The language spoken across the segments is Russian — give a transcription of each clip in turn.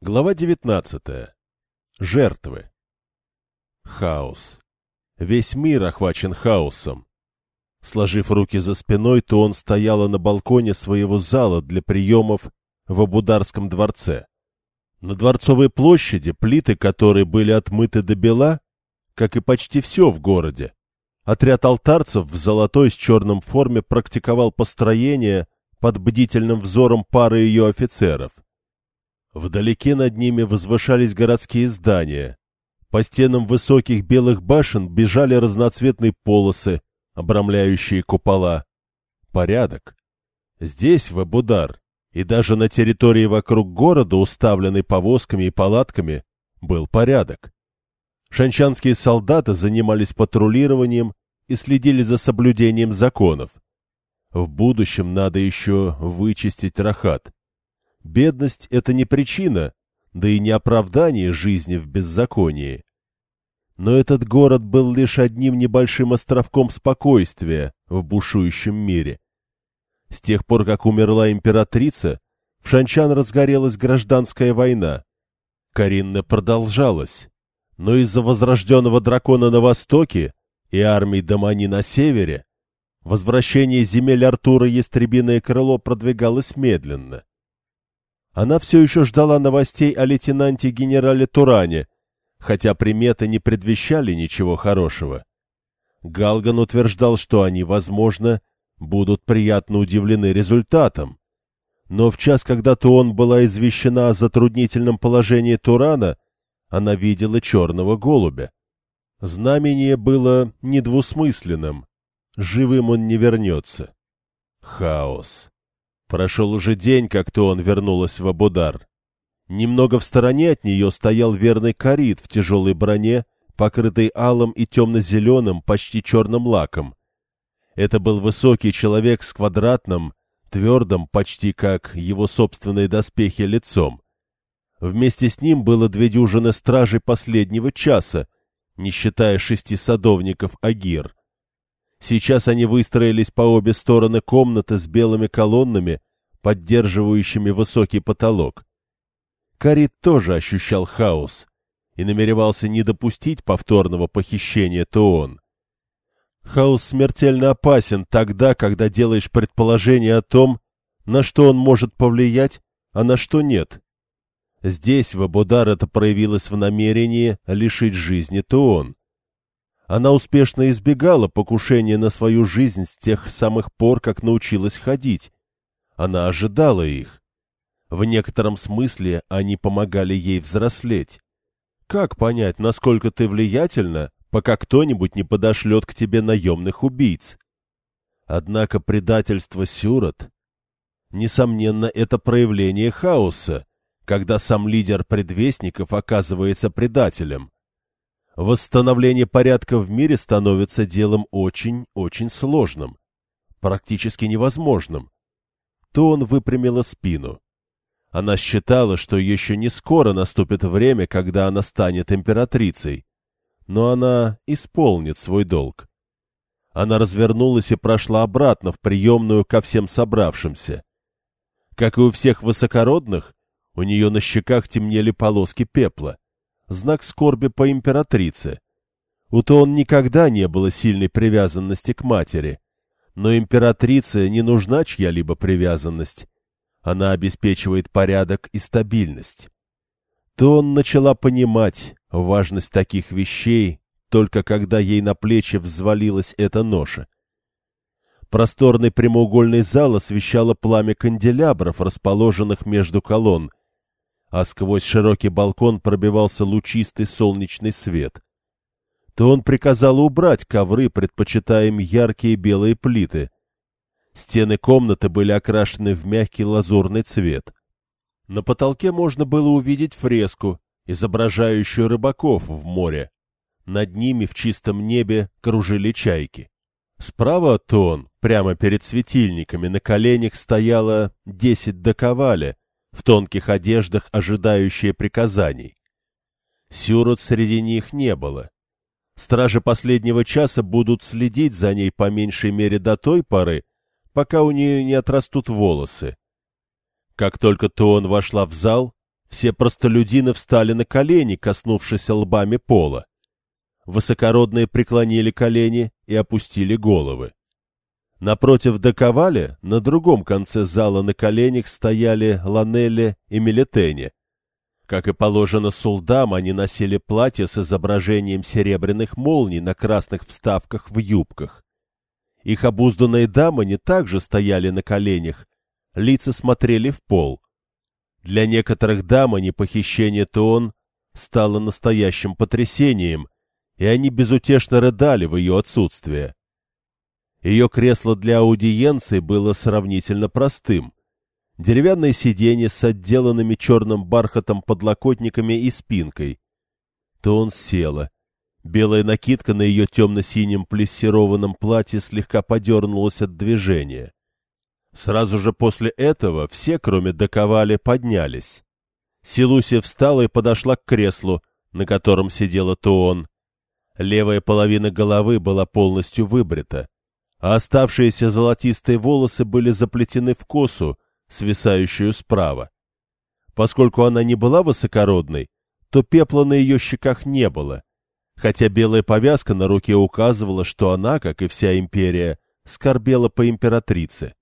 Глава 19. Жертвы. Хаос. Весь мир охвачен хаосом. Сложив руки за спиной, то он стояла на балконе своего зала для приемов в Абударском дворце. На Дворцовой площади, плиты которой были отмыты до бела, как и почти все в городе, отряд алтарцев в золотой с черным форме практиковал построение под бдительным взором пары ее офицеров — Вдалеке над ними возвышались городские здания. По стенам высоких белых башен бежали разноцветные полосы, обрамляющие купола. Порядок. Здесь, в Абудар, и даже на территории вокруг города, уставленной повозками и палатками, был порядок. Шанчанские солдаты занимались патрулированием и следили за соблюдением законов. В будущем надо еще вычистить Рахат. Бедность — это не причина, да и не оправдание жизни в беззаконии. Но этот город был лишь одним небольшим островком спокойствия в бушующем мире. С тех пор, как умерла императрица, в Шанчан разгорелась гражданская война. Каринна продолжалась, но из-за возрожденного дракона на востоке и армии Дамани на севере возвращение земель Артура Ястребиное крыло продвигалось медленно. Она все еще ждала новостей о лейтенанте-генерале Туране, хотя приметы не предвещали ничего хорошего. Галган утверждал, что они, возможно, будут приятно удивлены результатом. Но в час, когда Туон была извещена о затруднительном положении Турана, она видела черного голубя. Знамение было недвусмысленным. Живым он не вернется. Хаос. Прошел уже день, как то он вернулась в Абудар. Немного в стороне от нее стоял верный Карит в тяжелой броне, покрытый алым и темно-зеленым, почти черным лаком. Это был высокий человек с квадратным, твердым, почти как его собственные доспехи, лицом. Вместе с ним было две дюжины стражей последнего часа, не считая шести садовников Агир. Сейчас они выстроились по обе стороны комнаты с белыми колоннами, поддерживающими высокий потолок. Карит тоже ощущал хаос и намеревался не допустить повторного похищения Туон. Хаос смертельно опасен тогда, когда делаешь предположение о том, на что он может повлиять, а на что нет. Здесь, в Абудар, это проявилось в намерении лишить жизни Туон. Она успешно избегала покушения на свою жизнь с тех самых пор, как научилась ходить. Она ожидала их. В некотором смысле они помогали ей взрослеть. Как понять, насколько ты влиятельна, пока кто-нибудь не подошлет к тебе наемных убийц? Однако предательство Сюрот... Несомненно, это проявление хаоса, когда сам лидер предвестников оказывается предателем. Восстановление порядка в мире становится делом очень-очень сложным, практически невозможным. То он выпрямила спину. Она считала, что еще не скоро наступит время, когда она станет императрицей, но она исполнит свой долг. Она развернулась и прошла обратно в приемную ко всем собравшимся. Как и у всех высокородных, у нее на щеках темнели полоски пепла знак скорби по императрице. У Тон никогда не было сильной привязанности к матери, но императрице не нужна чья-либо привязанность. Она обеспечивает порядок и стабильность. Тон начала понимать важность таких вещей, только когда ей на плечи взвалилась эта ноша. Просторный прямоугольный зал освещало пламя канделябров, расположенных между колонн, а сквозь широкий балкон пробивался лучистый солнечный свет. То он приказал убрать ковры, предпочитая им яркие белые плиты. Стены комнаты были окрашены в мягкий лазурный цвет. На потолке можно было увидеть фреску, изображающую рыбаков в море. Над ними в чистом небе кружили чайки. Справа от Тон, прямо перед светильниками, на коленях стояло десять доковаля, в тонких одеждах, ожидающие приказаний. Сюрот среди них не было. Стражи последнего часа будут следить за ней по меньшей мере до той поры, пока у нее не отрастут волосы. Как только Туон вошла в зал, Все простолюдины встали на колени, коснувшись лбами пола. Высокородные преклонили колени и опустили головы. Напротив доковали, на другом конце зала на коленях стояли Ланелли и Милетене. Как и положено сулдам, они носили платья с изображением серебряных молний на красных вставках в юбках. Их обузданные дамы не также стояли на коленях, лица смотрели в пол. Для некоторых дам они похищение Туон стало настоящим потрясением, и они безутешно рыдали в ее отсутствие. Ее кресло для аудиенции было сравнительно простым. Деревянное сиденье с отделанными черным бархатом подлокотниками и спинкой. То он села. Белая накидка на ее темно-синем плессированном платье слегка подернулась от движения. Сразу же после этого все, кроме Доковали, поднялись. Силусия встала и подошла к креслу, на котором сидела Туон. Левая половина головы была полностью выбрита а оставшиеся золотистые волосы были заплетены в косу, свисающую справа. Поскольку она не была высокородной, то пепла на ее щеках не было, хотя белая повязка на руке указывала, что она, как и вся империя, скорбела по императрице.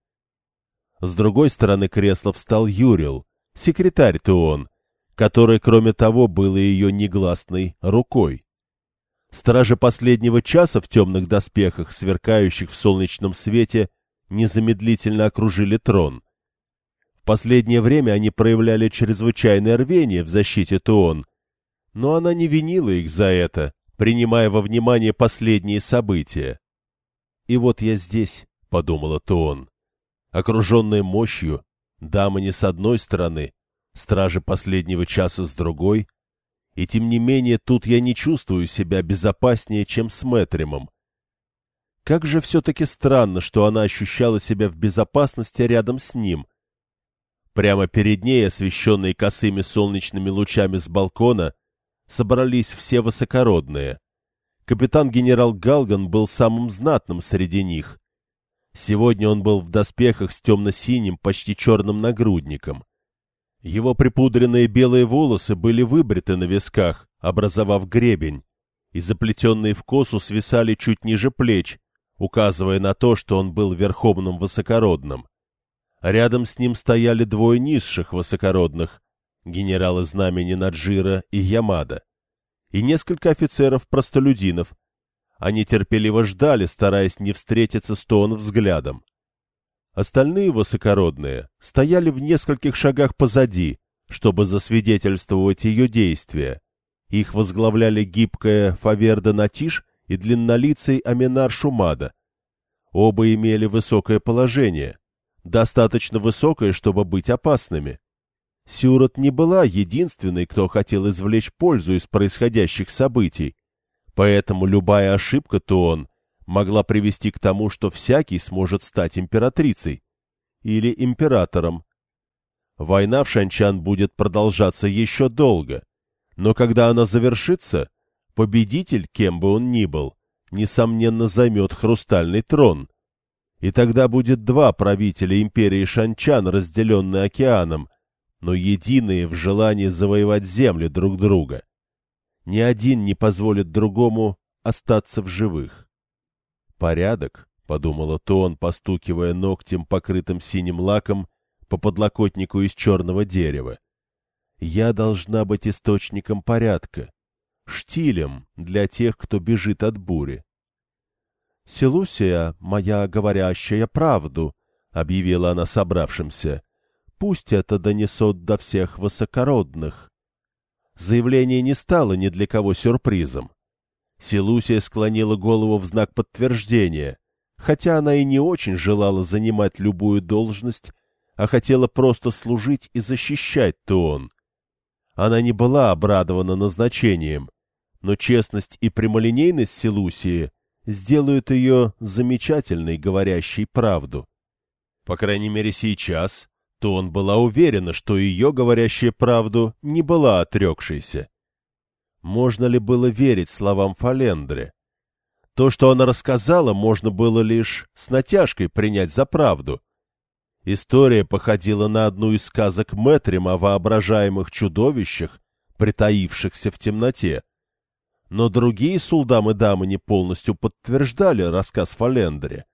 С другой стороны кресла встал Юрил, секретарь Туон, который, кроме того, был ее негласной рукой. Стражи последнего часа в темных доспехах, сверкающих в солнечном свете, незамедлительно окружили трон. В последнее время они проявляли чрезвычайное рвение в защите Туон, но она не винила их за это, принимая во внимание последние события. «И вот я здесь», — подумала Туон, окруженная мощью, дамы не с одной стороны, стражи последнего часа с другой, и тем не менее тут я не чувствую себя безопаснее, чем с Мэтримом. Как же все-таки странно, что она ощущала себя в безопасности рядом с ним. Прямо перед ней, освещенные косыми солнечными лучами с балкона, собрались все высокородные. Капитан-генерал Галган был самым знатным среди них. Сегодня он был в доспехах с темно-синим, почти черным нагрудником. Его припудренные белые волосы были выбриты на висках, образовав гребень, и заплетенные в косу свисали чуть ниже плеч, указывая на то, что он был верховным высокородным. Рядом с ним стояли двое низших высокородных, генералы знамени Наджира и Ямада, и несколько офицеров-простолюдинов. Они терпеливо ждали, стараясь не встретиться с Тоон взглядом. Остальные высокородные стояли в нескольких шагах позади, чтобы засвидетельствовать ее действия. Их возглавляли гибкая Фаверда Натиш и длиннолицый Аминар Шумада. Оба имели высокое положение, достаточно высокое, чтобы быть опасными. Сюрот не была единственной, кто хотел извлечь пользу из происходящих событий, поэтому любая ошибка Туон могла привести к тому, что всякий сможет стать императрицей или императором. Война в Шанчан будет продолжаться еще долго, но когда она завершится, победитель, кем бы он ни был, несомненно займет хрустальный трон. И тогда будет два правителя империи Шанчан, разделенные океаном, но единые в желании завоевать земли друг друга. Ни один не позволит другому остаться в живых. «Порядок», — подумала Тон, постукивая ногтем, покрытым синим лаком, по подлокотнику из черного дерева. «Я должна быть источником порядка, штилем для тех, кто бежит от бури». «Селусия, моя говорящая правду», — объявила она собравшимся, — «пусть это донесут до всех высокородных». Заявление не стало ни для кого сюрпризом. Селусия склонила голову в знак подтверждения, хотя она и не очень желала занимать любую должность, а хотела просто служить и защищать Туон. Она не была обрадована назначением, но честность и прямолинейность Селусии сделают ее замечательной, говорящей правду. По крайней мере сейчас, Туон была уверена, что ее, говорящая правду, не была отрекшейся. Можно ли было верить словам Фалендре? То, что она рассказала, можно было лишь с натяжкой принять за правду. История походила на одну из сказок Мэтрима о воображаемых чудовищах, притаившихся в темноте. Но другие сулдам и дамы не полностью подтверждали рассказ Фалендре.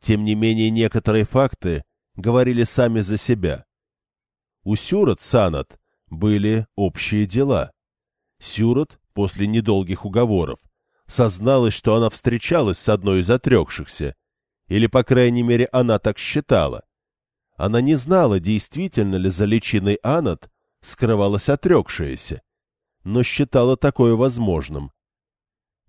Тем не менее, некоторые факты говорили сами за себя. У Сюрат Санат были общие дела. Сюрат, после недолгих уговоров, созналась, что она встречалась с одной из отрекшихся, или, по крайней мере, она так считала. Она не знала, действительно ли за личиной Анат скрывалась отрекшаяся, но считала такое возможным.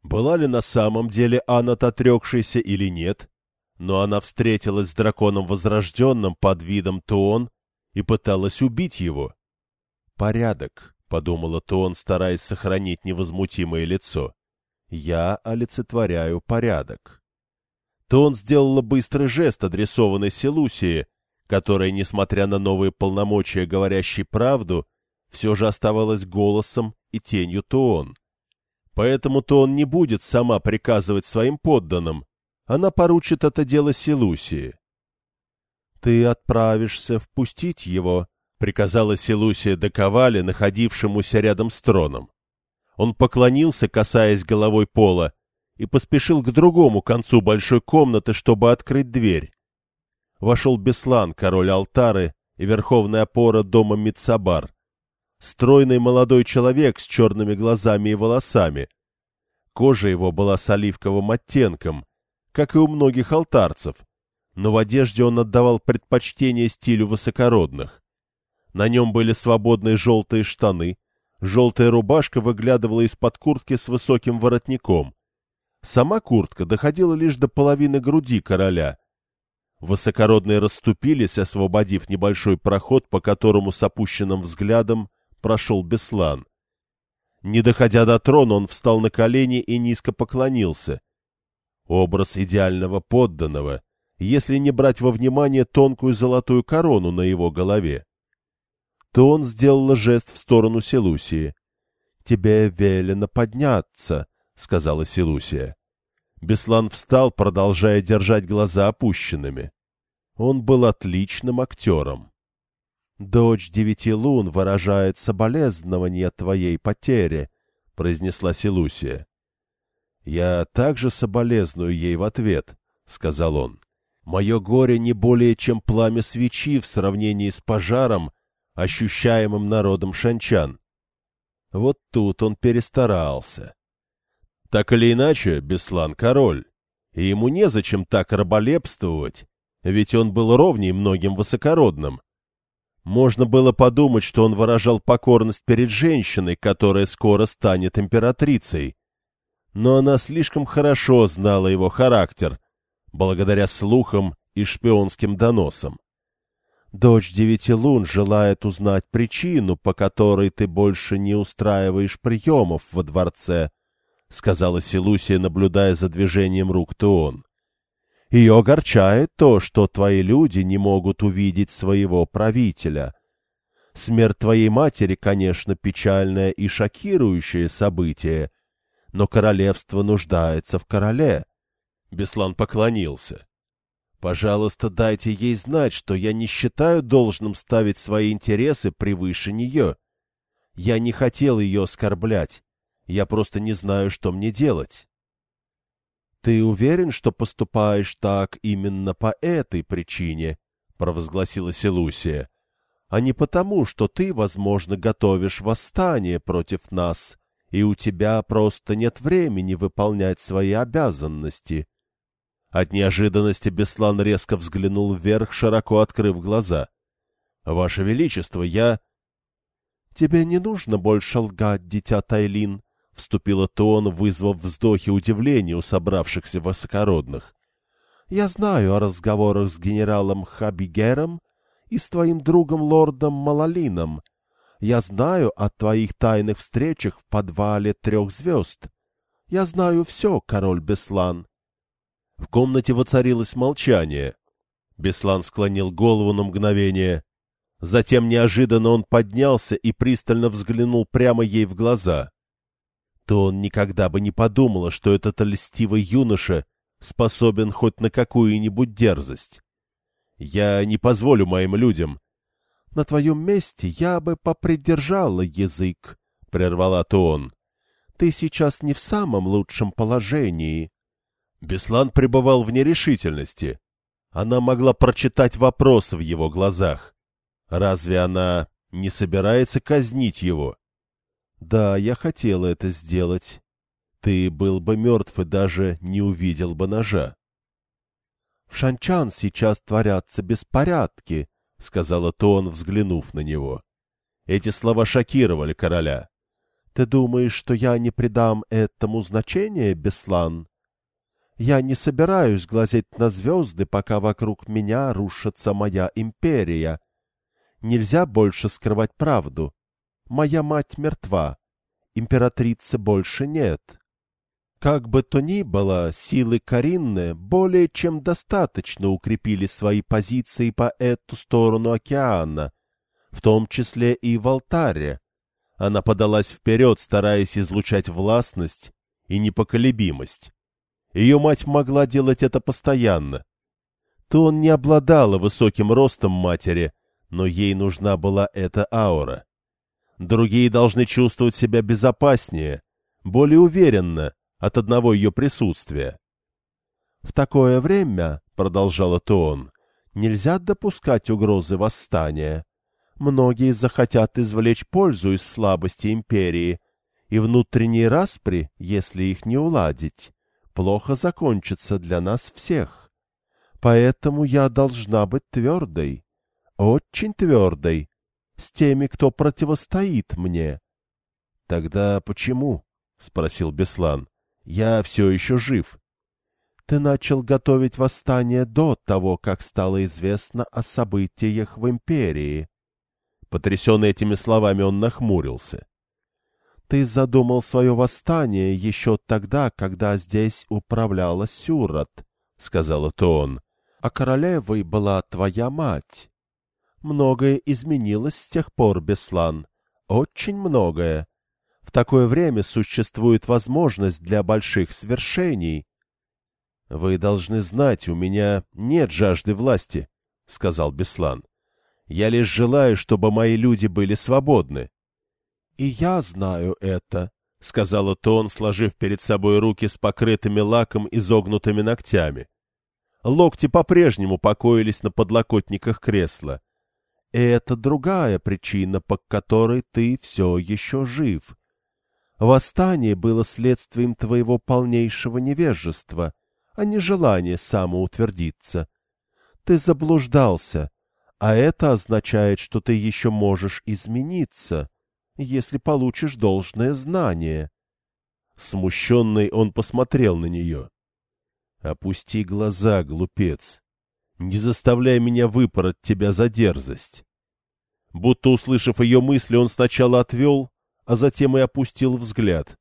Была ли на самом деле Анат отрекшейся или нет, но она встретилась с драконом Возрожденным под видом Туон и пыталась убить его. «Порядок», — подумала Туон, стараясь сохранить невозмутимое лицо. «Я олицетворяю порядок». Туон сделала быстрый жест, адресованный Селусии, которая, несмотря на новые полномочия, говорящей правду, все же оставалась голосом и тенью Туон. Поэтому Туон не будет сама приказывать своим подданным, она поручит это дело Селусии. — Ты отправишься впустить его, — приказала Селусия Доковале, находившемуся рядом с троном. Он поклонился, касаясь головой пола, и поспешил к другому концу большой комнаты, чтобы открыть дверь вошел Беслан, король Алтары и верховная опора дома Мицабар. Стройный молодой человек с черными глазами и волосами. Кожа его была с оливковым оттенком, как и у многих алтарцев, но в одежде он отдавал предпочтение стилю высокородных. На нем были свободные желтые штаны, желтая рубашка выглядывала из-под куртки с высоким воротником. Сама куртка доходила лишь до половины груди короля — Высокородные расступились, освободив небольшой проход, по которому с опущенным взглядом прошел Беслан. Не доходя до трона, он встал на колени и низко поклонился. Образ идеального подданного, если не брать во внимание тонкую золотую корону на его голове. То он сделал жест в сторону Селусии. — Тебе велено подняться, — сказала Селусия. Беслан встал, продолжая держать глаза опущенными. Он был отличным актером. «Дочь девяти лун выражает соболезнование твоей потере», — произнесла Селусия. «Я также соболезную ей в ответ», — сказал он. «Мое горе не более, чем пламя свечи в сравнении с пожаром, ощущаемым народом шанчан». Вот тут он перестарался. Так или иначе, Беслан — король, и ему незачем так раболепствовать, ведь он был ровней многим высокородным. Можно было подумать, что он выражал покорность перед женщиной, которая скоро станет императрицей. Но она слишком хорошо знала его характер, благодаря слухам и шпионским доносам. Дочь девяти лун желает узнать причину, по которой ты больше не устраиваешь приемов во дворце, — сказала Силусия, наблюдая за движением рук Туон. «Ее огорчает то, что твои люди не могут увидеть своего правителя. Смерть твоей матери, конечно, печальное и шокирующее событие, но королевство нуждается в короле». Беслан поклонился. «Пожалуйста, дайте ей знать, что я не считаю должным ставить свои интересы превыше нее. Я не хотел ее оскорблять. Я просто не знаю, что мне делать. Ты уверен, что поступаешь так именно по этой причине, провозгласила Селусия, а не потому, что ты, возможно, готовишь восстание против нас, и у тебя просто нет времени выполнять свои обязанности. От неожиданности Беслан резко взглянул вверх, широко открыв глаза. — Ваше Величество, я... — Тебе не нужно больше лгать, дитя Тайлин, — вступила Тон, вызвав вздохи удивления у собравшихся высокородных. — Я знаю о разговорах с генералом Хабигером и с твоим другом лордом Малалином. Я знаю о твоих тайных встречах в подвале трех звезд. Я знаю все, король Беслан. В комнате воцарилось молчание. Беслан склонил голову на мгновение. Затем неожиданно он поднялся и пристально взглянул прямо ей в глаза то он никогда бы не подумала, что этот льстивый юноша способен хоть на какую-нибудь дерзость. Я не позволю моим людям. — На твоем месте я бы попридержала язык, — прервала Туон. — Ты сейчас не в самом лучшем положении. Беслан пребывал в нерешительности. Она могла прочитать вопрос в его глазах. Разве она не собирается казнить его? — Да, я хотела это сделать. Ты был бы мертв и даже не увидел бы ножа. — В Шанчан сейчас творятся беспорядки, — сказала Тон, взглянув на него. Эти слова шокировали короля. — Ты думаешь, что я не придам этому значения, Беслан? Я не собираюсь глазеть на звезды, пока вокруг меня рушится моя империя. Нельзя больше скрывать правду. Моя мать мертва. Императрицы больше нет. Как бы то ни было, силы Каринны более чем достаточно укрепили свои позиции по эту сторону океана, в том числе и в алтаре. Она подалась вперед, стараясь излучать властность и непоколебимость. Ее мать могла делать это постоянно. То он не обладала высоким ростом матери, но ей нужна была эта аура. Другие должны чувствовать себя безопаснее, более уверенно от одного ее присутствия. — В такое время, — продолжала Тоон, — нельзя допускать угрозы восстания. Многие захотят извлечь пользу из слабости империи, и внутренние распри, если их не уладить, плохо закончится для нас всех. Поэтому я должна быть твердой, очень твердой, с теми, кто противостоит мне. — Тогда почему? — спросил Беслан. — Я все еще жив. — Ты начал готовить восстание до того, как стало известно о событиях в империи. Потрясенный этими словами, он нахмурился. Ты задумал свое восстание еще тогда, когда здесь управляла Сюрат, — сказала Тон, — а королевой была твоя мать. Многое изменилось с тех пор, Беслан, очень многое. В такое время существует возможность для больших свершений. — Вы должны знать, у меня нет жажды власти, — сказал Беслан. — Я лишь желаю, чтобы мои люди были свободны. — И я знаю это, — сказала Тон, сложив перед собой руки с покрытыми лаком и изогнутыми ногтями. Локти по-прежнему покоились на подлокотниках кресла. — Это другая причина, по которой ты все еще жив. Восстание было следствием твоего полнейшего невежества, а не желания самоутвердиться. Ты заблуждался, а это означает, что ты еще можешь измениться если получишь должное знание. Смущенный он посмотрел на нее. — Опусти глаза, глупец. Не заставляй меня выпороть тебя за дерзость. Будто услышав ее мысли, он сначала отвел, а затем и опустил взгляд.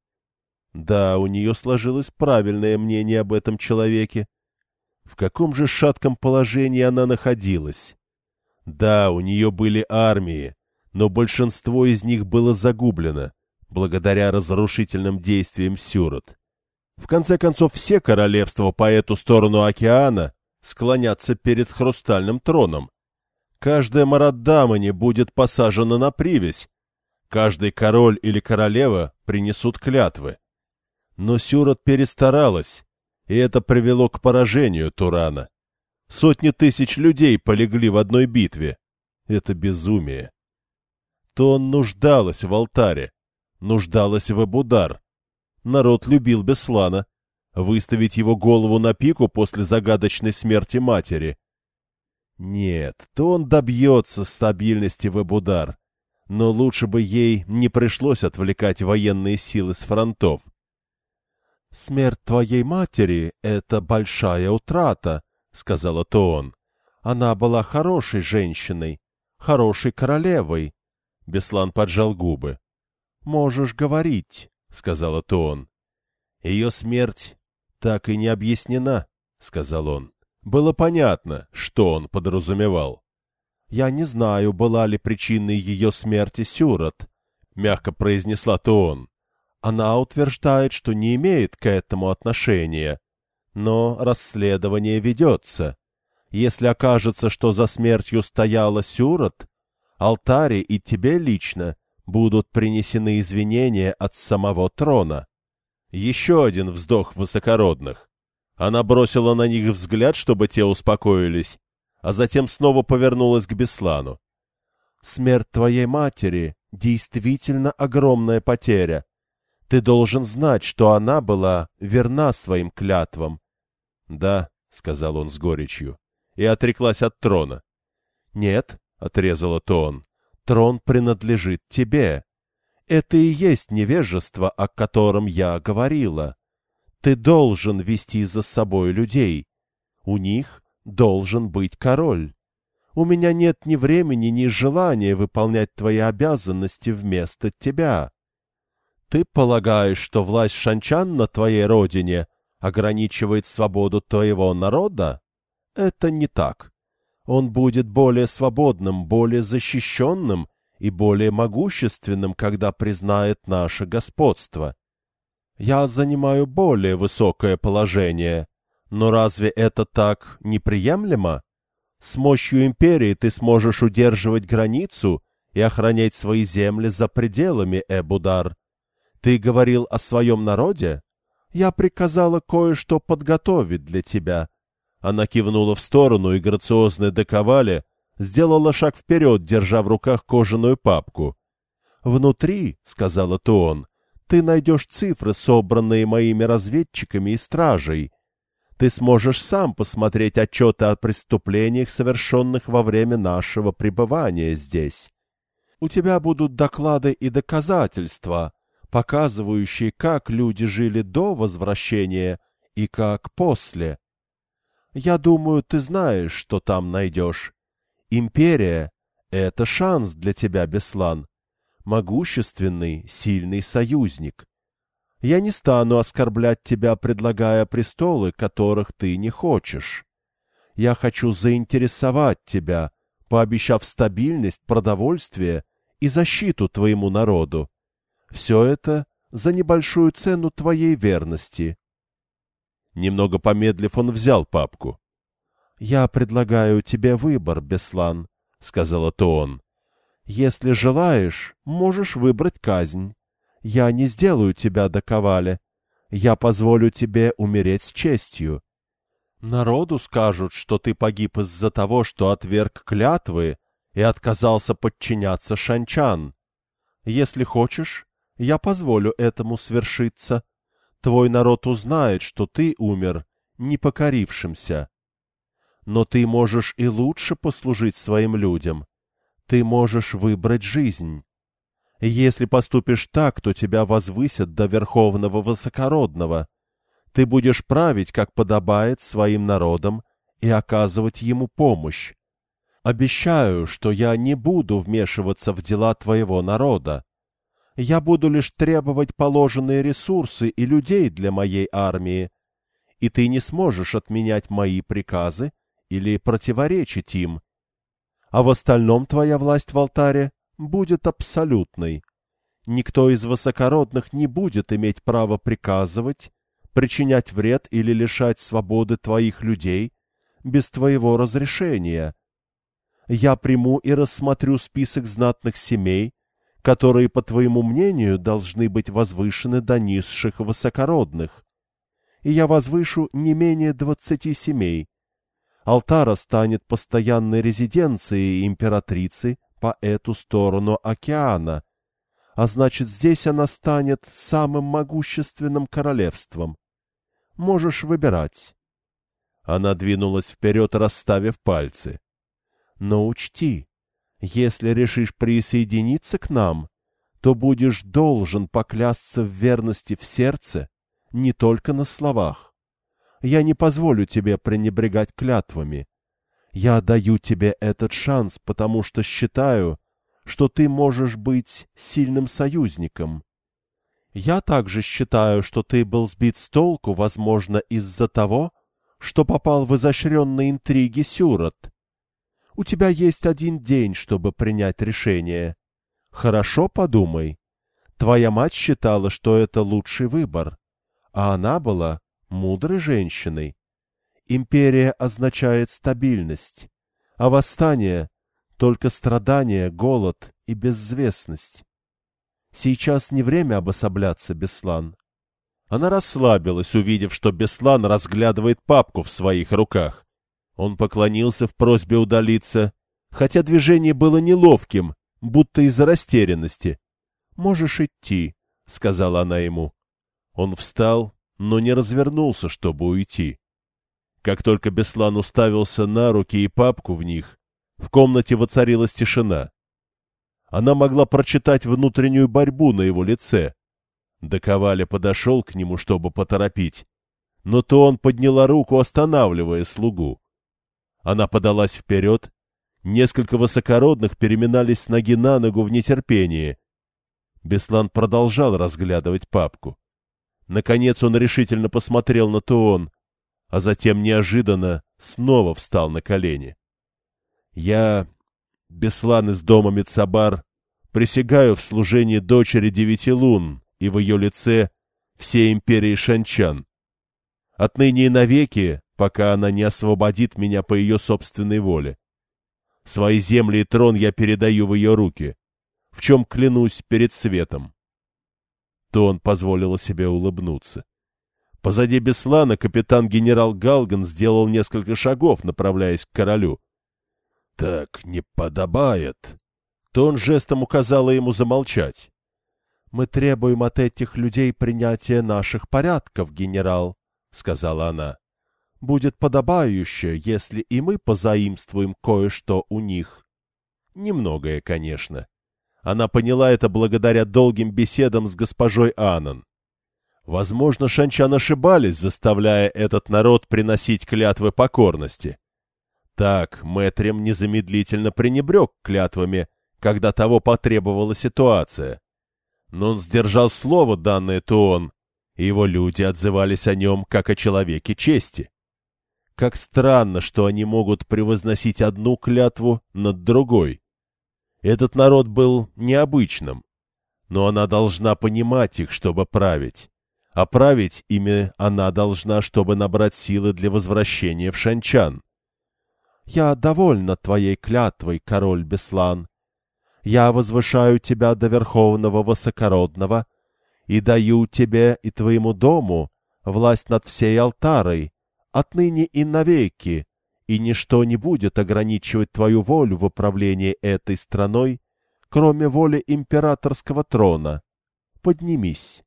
Да, у нее сложилось правильное мнение об этом человеке. В каком же шатком положении она находилась? Да, у нее были армии, но большинство из них было загублено, благодаря разрушительным действиям Сюрот. В конце концов, все королевства по эту сторону океана склонятся перед хрустальным троном. Каждая Мараддамани будет посажена на привязь. Каждый король или королева принесут клятвы. Но Сюрот перестаралась, и это привело к поражению Турана. Сотни тысяч людей полегли в одной битве. Это безумие то он нуждалась в алтаре, нуждалась в Эбудар. Народ любил Беслана. Выставить его голову на пику после загадочной смерти матери. Нет, то он добьется стабильности в Эбудар, но лучше бы ей не пришлось отвлекать военные силы с фронтов. — Смерть твоей матери — это большая утрата, — сказала Тоон. Она была хорошей женщиной, хорошей королевой. Беслан поджал губы. — Можешь говорить, — сказала Туон. — Ее смерть так и не объяснена, — сказал он. Было понятно, что он подразумевал. — Я не знаю, была ли причиной ее смерти Сюрот, — мягко произнесла Туон. Она утверждает, что не имеет к этому отношения. Но расследование ведется. Если окажется, что за смертью стояла Сюрот, алтаре и тебе лично будут принесены извинения от самого трона. Еще один вздох высокородных. Она бросила на них взгляд, чтобы те успокоились, а затем снова повернулась к Беслану. «Смерть твоей матери действительно огромная потеря. Ты должен знать, что она была верна своим клятвам». «Да», — сказал он с горечью, и отреклась от трона. «Нет», — отрезала Тон, — «трон принадлежит тебе. Это и есть невежество, о котором я говорила. Ты должен вести за собой людей. У них должен быть король. У меня нет ни времени, ни желания выполнять твои обязанности вместо тебя. Ты полагаешь, что власть шанчан на твоей родине ограничивает свободу твоего народа? Это не так. Он будет более свободным, более защищенным и более могущественным, когда признает наше господство. Я занимаю более высокое положение, но разве это так неприемлемо? С мощью империи ты сможешь удерживать границу и охранять свои земли за пределами Эбудар. Ты говорил о своем народе? Я приказала кое-что подготовить для тебя. Она кивнула в сторону, и грациозная Дековале сделала шаг вперед, держа в руках кожаную папку. «Внутри, — сказала Туон, — ты найдешь цифры, собранные моими разведчиками и стражей. Ты сможешь сам посмотреть отчеты о преступлениях, совершенных во время нашего пребывания здесь. У тебя будут доклады и доказательства, показывающие, как люди жили до возвращения и как после. Я думаю, ты знаешь, что там найдешь. Империя — это шанс для тебя, Беслан. Могущественный, сильный союзник. Я не стану оскорблять тебя, предлагая престолы, которых ты не хочешь. Я хочу заинтересовать тебя, пообещав стабильность, продовольствие и защиту твоему народу. Все это за небольшую цену твоей верности. Немного помедлив, он взял папку. — Я предлагаю тебе выбор, Беслан, — сказала Тоон. — Если желаешь, можешь выбрать казнь. Я не сделаю тебя доковали. Я позволю тебе умереть с честью. Народу скажут, что ты погиб из-за того, что отверг клятвы и отказался подчиняться шанчан. Если хочешь, я позволю этому свершиться. Твой народ узнает, что ты умер, не покорившимся. Но ты можешь и лучше послужить своим людям. Ты можешь выбрать жизнь. Если поступишь так, то тебя возвысят до верховного высокородного. Ты будешь править, как подобает своим народам, и оказывать ему помощь. Обещаю, что я не буду вмешиваться в дела твоего народа. Я буду лишь требовать положенные ресурсы и людей для моей армии, и ты не сможешь отменять мои приказы или противоречить им. А в остальном твоя власть в алтаре будет абсолютной. Никто из высокородных не будет иметь права приказывать, причинять вред или лишать свободы твоих людей без твоего разрешения. Я приму и рассмотрю список знатных семей, которые, по твоему мнению, должны быть возвышены до низших высокородных. И я возвышу не менее двадцати семей. Алтара станет постоянной резиденцией императрицы по эту сторону океана, а значит, здесь она станет самым могущественным королевством. Можешь выбирать. Она двинулась вперед, расставив пальцы. Но учти, если решишь присоединиться к нам, то будешь должен поклясться в верности в сердце, не только на словах. Я не позволю тебе пренебрегать клятвами. Я даю тебе этот шанс, потому что считаю, что ты можешь быть сильным союзником. Я также считаю, что ты был сбит с толку, возможно, из-за того, что попал в изощренные интриги Сюрот, у тебя есть один день, чтобы принять решение. Хорошо подумай. Твоя мать считала, что это лучший выбор, а она была мудрой женщиной. Империя означает стабильность, а восстание — только страдания, голод и безвестность. Сейчас не время обособляться, Беслан. Она расслабилась, увидев, что Беслан разглядывает папку в своих руках. Он поклонился в просьбе удалиться, хотя движение было неловким, будто из-за растерянности. — Можешь идти, — сказала она ему. Он встал, но не развернулся, чтобы уйти. Как только Беслан уставился на руки и папку в них, в комнате воцарилась тишина. Она могла прочитать внутреннюю борьбу на его лице. Доковаля подошел к нему, чтобы поторопить, но то он подняла руку, останавливая слугу. Она подалась вперед, несколько высокородных переминались с ноги на ногу в нетерпении. Беслан продолжал разглядывать папку. Наконец он решительно посмотрел на Туон, а затем неожиданно снова встал на колени. Я, Беслан из дома Мецабар, присягаю в служении дочери девяти лун и в ее лице всей империи Шанчан. Отныне и навеки, пока она не освободит меня по ее собственной воле. Свои земли и трон я передаю в ее руки, в чем клянусь перед светом. То он позволил себе улыбнуться. Позади Беслана капитан-генерал Галган сделал несколько шагов, направляясь к королю. — Так не подобает. То он жестом указала ему замолчать. — Мы требуем от этих людей принятия наших порядков, генерал, — сказала она. — Будет подобающе, если и мы позаимствуем кое-что у них. Немногое, конечно. Она поняла это благодаря долгим беседам с госпожой Анан. Возможно, шанчан ошибались, заставляя этот народ приносить клятвы покорности. Так Мэтрем незамедлительно пренебрег клятвами, когда того потребовала ситуация. Но он сдержал слово, данное Туон, и его люди отзывались о нем как о человеке чести. Как странно, что они могут превозносить одну клятву над другой. Этот народ был необычным, но она должна понимать их, чтобы править а править ими она должна, чтобы набрать силы для возвращения в Шанчан. — Я довольна твоей клятвой, король Беслан. Я возвышаю тебя до Верховного Высокородного и даю тебе и твоему дому власть над всей алтарой, отныне и навеки, и ничто не будет ограничивать твою волю в управлении этой страной, кроме воли императорского трона. Поднимись.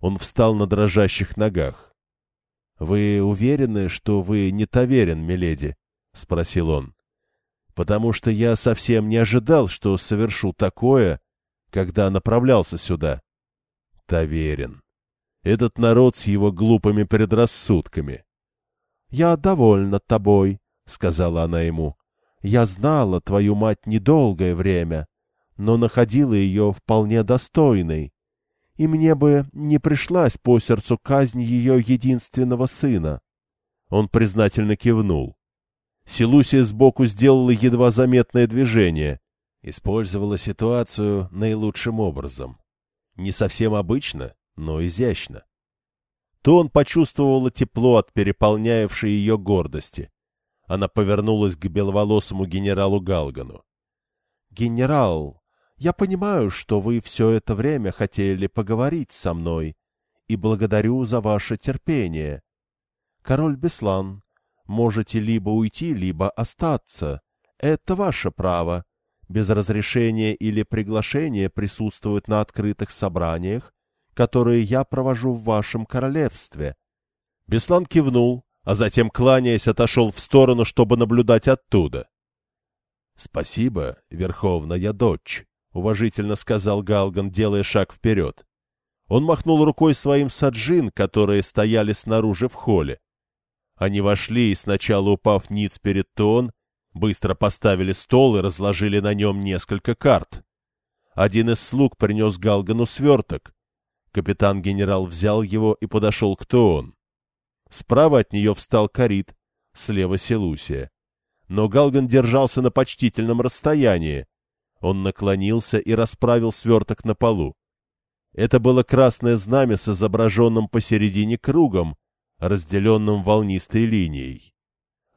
Он встал на дрожащих ногах. — Вы уверены, что вы не таверен, миледи? — спросил он. — Потому что я совсем не ожидал, что совершу такое, когда направлялся сюда. Таверен. Этот народ с его глупыми предрассудками. — Я довольна тобой, — сказала она ему. — Я знала твою мать недолгое время, но находила ее вполне достойной и мне бы не пришлась по сердцу казнь ее единственного сына. Он признательно кивнул. Силусия сбоку сделала едва заметное движение, использовала ситуацию наилучшим образом. Не совсем обычно, но изящно. То он почувствовала тепло от переполняевшей ее гордости. Она повернулась к беловолосому генералу Галгану. — Генерал, я понимаю, что вы все это время хотели поговорить со мной, и благодарю за ваше терпение. Король Беслан, можете либо уйти, либо остаться. Это ваше право. Без разрешения или приглашения присутствовать на открытых собраниях, которые я провожу в вашем королевстве. Беслан кивнул, а затем, кланяясь, отошел в сторону, чтобы наблюдать оттуда. — Спасибо, Верховная дочь, — уважительно сказал Галган, делая шаг вперед. Он махнул рукой своим саджин, которые стояли снаружи в холле. Они вошли и, сначала упав ниц перед Тон, быстро поставили стол и разложили на нем несколько карт. Один из слуг принес Галгану сверток. Капитан-генерал взял его и подошел к Тоон. Справа от нее встал Карит, слева Селусия. Но Галган держался на почтительном расстоянии, он наклонился и расправил сверток на полу. Это было красное знамя с изображенным посередине кругом, разделенном волнистой линией.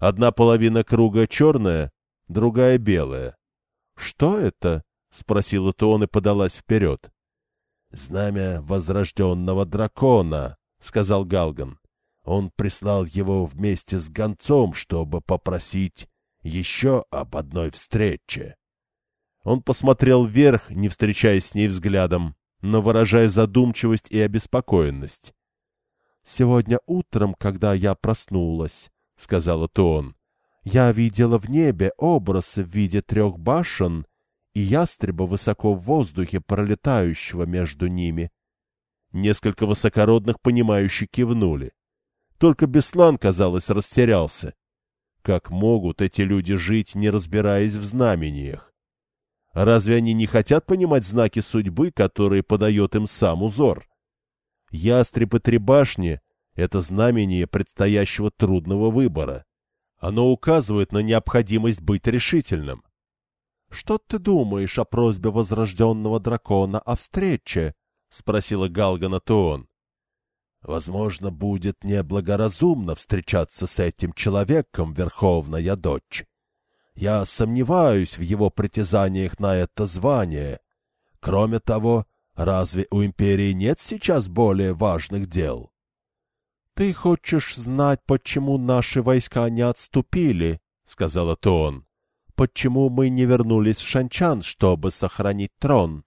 Одна половина круга черная, другая белая. — Что это? — спросила Туон и подалась вперед. — Знамя возрожденного дракона, — сказал Галган. Он прислал его вместе с гонцом, чтобы попросить еще об одной встрече. Он посмотрел вверх, не встречаясь с ней взглядом, но выражая задумчивость и обеспокоенность. — Сегодня утром, когда я проснулась, — сказала Туон, — я видела в небе образ в виде трех башен и ястреба высоко в воздухе, пролетающего между ними. Несколько высокородных понимающих кивнули. Только Беслан, казалось, растерялся. Как могут эти люди жить, не разбираясь в знамениях? Разве они не хотят понимать знаки судьбы, которые подает им сам узор? Ястреб и три башни — это знамение предстоящего трудного выбора. Оно указывает на необходимость быть решительным. — Что ты думаешь о просьбе возрожденного дракона о встрече? — спросила Галгана Туон. — Возможно, будет неблагоразумно встречаться с этим человеком, Верховная Дочь. Я сомневаюсь в его притязаниях на это звание. Кроме того, разве у империи нет сейчас более важных дел? — Ты хочешь знать, почему наши войска не отступили? — сказала Тон. — Почему мы не вернулись в Шанчан, чтобы сохранить трон?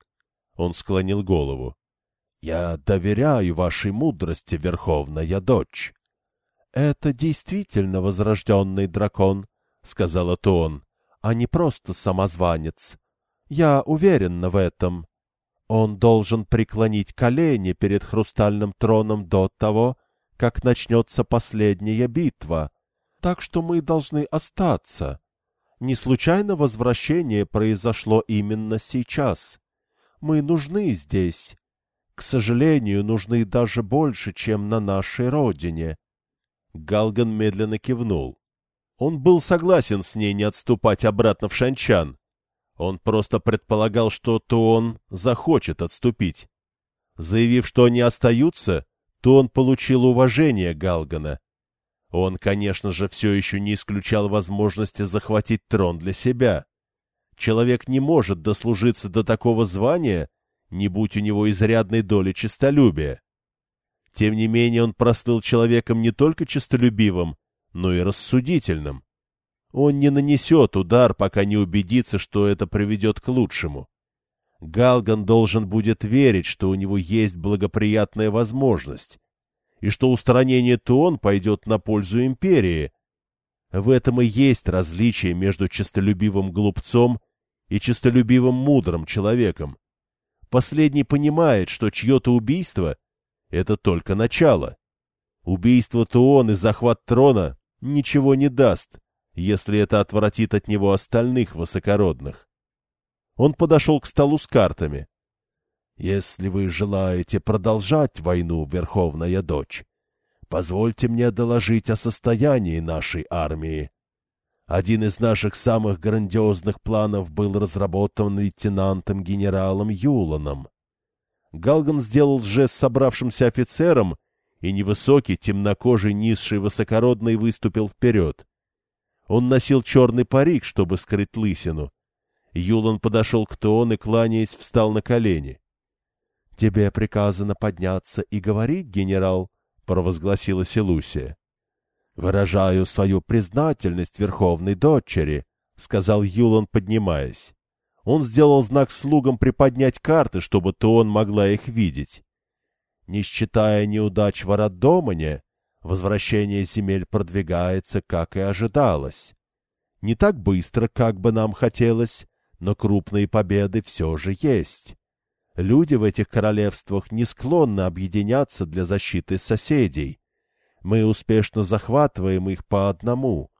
Он склонил голову. — Я доверяю вашей мудрости, Верховная Дочь. — Это действительно возрожденный дракон, — сказала Туон, — а не просто самозванец. Я уверена в этом. Он должен преклонить колени перед хрустальным троном до того, как начнется последняя битва, так что мы должны остаться. Не случайно возвращение произошло именно сейчас. Мы нужны здесь. К сожалению, нужны даже больше, чем на нашей родине. Галган медленно кивнул. Он был согласен с ней не отступать обратно в Шанчан. Он просто предполагал, что то он захочет отступить. Заявив, что они остаются, то он получил уважение Галгана. Он, конечно же, все еще не исключал возможности захватить трон для себя. Человек не может дослужиться до такого звания, не будь у него изрядной доли честолюбия. Тем не менее он простыл человеком не только честолюбивым, но и рассудительным. Он не нанесет удар, пока не убедится, что это приведет к лучшему. Галган должен будет верить, что у него есть благоприятная возможность, и что устранение Туон пойдет на пользу империи. В этом и есть различие между честолюбивым глупцом и честолюбивым мудрым человеком. Последний понимает, что чье-то убийство — это только начало. Убийство Туон и захват трона ничего не даст, если это отвратит от него остальных высокородных. Он подошел к столу с картами. — Если вы желаете продолжать войну, Верховная Дочь, позвольте мне доложить о состоянии нашей армии. Один из наших самых грандиозных планов был разработан лейтенантом-генералом Юланом. Галган сделал жест собравшимся офицерам, и невысокий, темнокожий, низший, высокородный выступил вперед. Он носил черный парик, чтобы скрыть лысину. Юлан подошел к Туон и, кланяясь, встал на колени. — Тебе приказано подняться и говорить, генерал, — провозгласила Селусия. — Выражаю свою признательность верховной дочери, — сказал Юлан, поднимаясь. Он сделал знак слугам приподнять карты, чтобы Туон могла их видеть. Не считая неудач в Арадомане, возвращение земель продвигается, как и ожидалось. Не так быстро, как бы нам хотелось, но крупные победы все же есть. Люди в этих королевствах не склонны объединяться для защиты соседей. Мы успешно захватываем их по одному.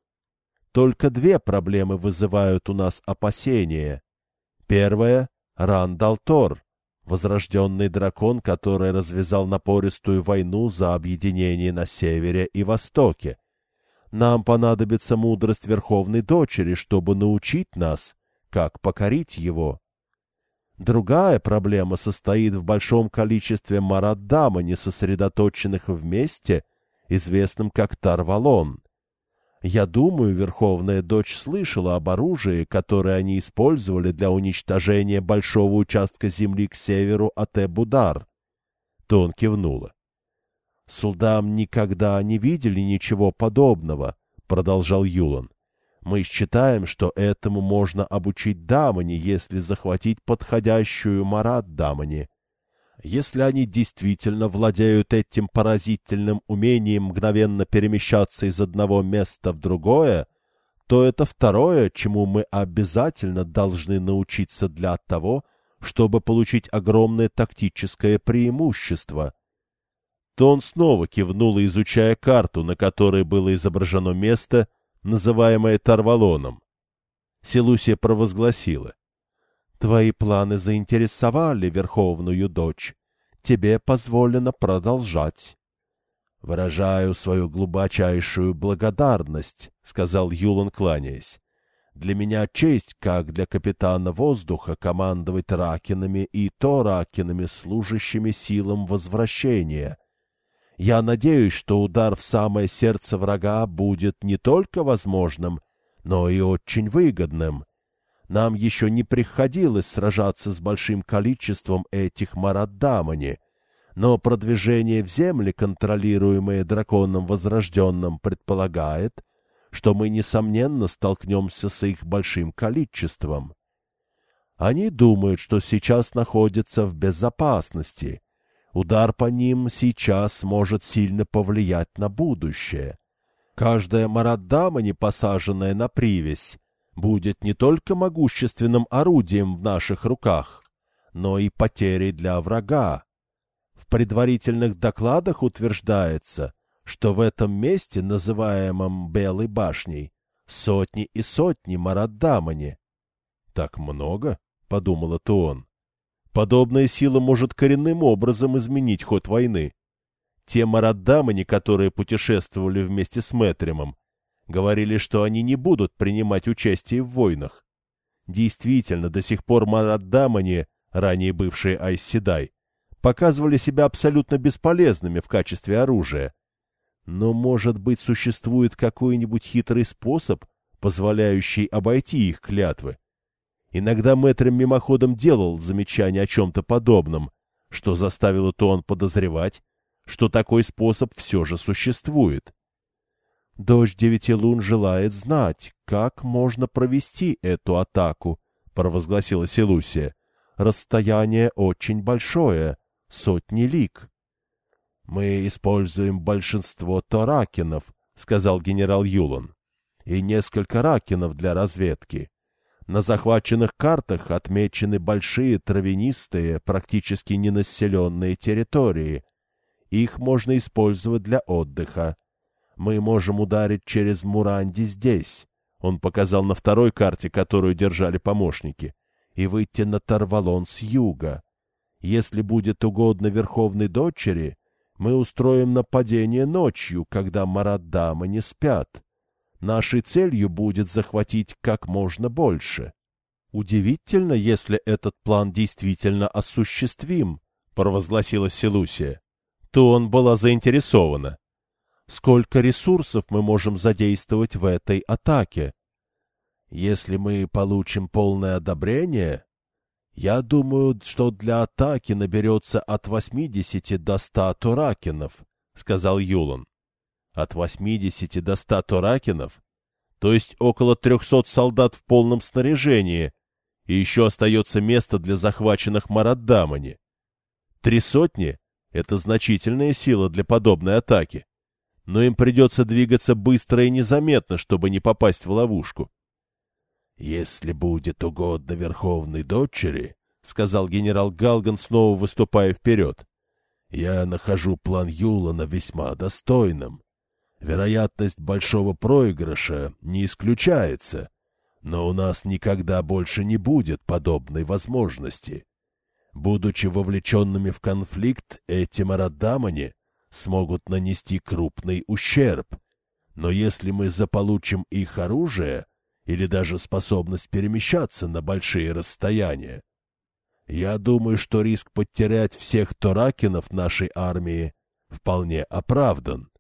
Только две проблемы вызывают у нас опасения. Первая — Рандалтор, возрожденный дракон, который развязал напористую войну за объединение на севере и востоке. Нам понадобится мудрость Верховной Дочери, чтобы научить нас, как покорить его. Другая проблема состоит в большом количестве мараддама, не сосредоточенных вместе известным как Тарвалон. Я думаю, Верховная Дочь слышала об оружии, которое они использовали для уничтожения большого участка земли к северу от Эбудар. Тон кивнула. Сулдам никогда не видели ничего подобного, продолжал Юлан. Мы считаем, что этому можно обучить Дамани, если захватить подходящую Марат Дамани. Если они действительно владеют этим поразительным умением мгновенно перемещаться из одного места в другое, то это второе, чему мы обязательно должны научиться для того, чтобы получить огромное тактическое преимущество. То он снова кивнул, изучая карту, на которой было изображено место, называемое Тарвалоном. Селусия провозгласила. Твои планы заинтересовали Верховную Дочь. Тебе позволено продолжать. — Выражаю свою глубочайшую благодарность, — сказал Юлан, кланяясь. — Для меня честь, как для капитана воздуха, командовать ракинами и то ракинами, служащими силам возвращения. Я надеюсь, что удар в самое сердце врага будет не только возможным, но и очень выгодным. Нам еще не приходилось сражаться с большим количеством этих мараддамани, но продвижение в земли, контролируемое драконом Возрожденным, предполагает, что мы, несомненно, столкнемся с их большим количеством. Они думают, что сейчас находятся в безопасности, Удар по ним сейчас может сильно повлиять на будущее. Каждая мараддама, не посаженная на привязь, будет не только могущественным орудием в наших руках, но и потерей для врага. В предварительных докладах утверждается, что в этом месте, называемом Белой башней, сотни и сотни мараддамани. — Так много? — подумала Туон. Подобная сила может коренным образом изменить ход войны. Те мараддамани, которые путешествовали вместе с Мэтримом, говорили, что они не будут принимать участие в войнах. Действительно, до сих пор мараддамани, ранее бывшие Айсседай, показывали себя абсолютно бесполезными в качестве оружия. Но, может быть, существует какой-нибудь хитрый способ, позволяющий обойти их клятвы? Иногда Мэтрем мимоходом делал замечание о чем-то подобном, что заставило Тон подозревать, что такой способ все же существует. «Дождь девяти лун желает знать, как можно провести эту атаку», — провозгласила Селусия. «Расстояние очень большое, сотни лик». «Мы используем большинство торакинов», — сказал генерал Юлан, — «и несколько ракинов для разведки. На захваченных картах отмечены большие травянистые, практически ненаселенные территории. Их можно использовать для отдыха. Мы можем ударить через Муранди здесь. Он показал на второй карте, которую держали помощники, и выйти на Тарвалон с юга. Если будет угодно Верховной Дочери, мы устроим нападение ночью, когда Мараддамы не спят. Нашей целью будет захватить как можно больше. Удивительно, если этот план действительно осуществим, провозгласила Селусия. То он была заинтересована. Сколько ресурсов мы можем задействовать в этой атаке? Если мы получим полное одобрение, я думаю, что для атаки наберется от 80 до 100 туракинов, сказал Юлан от 80 до 100 торакинов, то есть около 300 солдат в полном снаряжении, и еще остается место для захваченных Мараддамани. Три сотни — это значительная сила для подобной атаки, но им придется двигаться быстро и незаметно, чтобы не попасть в ловушку. — Если будет угодно Верховной Дочери, — сказал генерал Галган, снова выступая вперед, — я нахожу план Юлана весьма достойным. Вероятность большого проигрыша не исключается, но у нас никогда больше не будет подобной возможности. Будучи вовлеченными в конфликт, эти марадамани смогут нанести крупный ущерб. Но если мы заполучим их оружие или даже способность перемещаться на большие расстояния, я думаю, что риск потерять всех торакинов нашей армии вполне оправдан.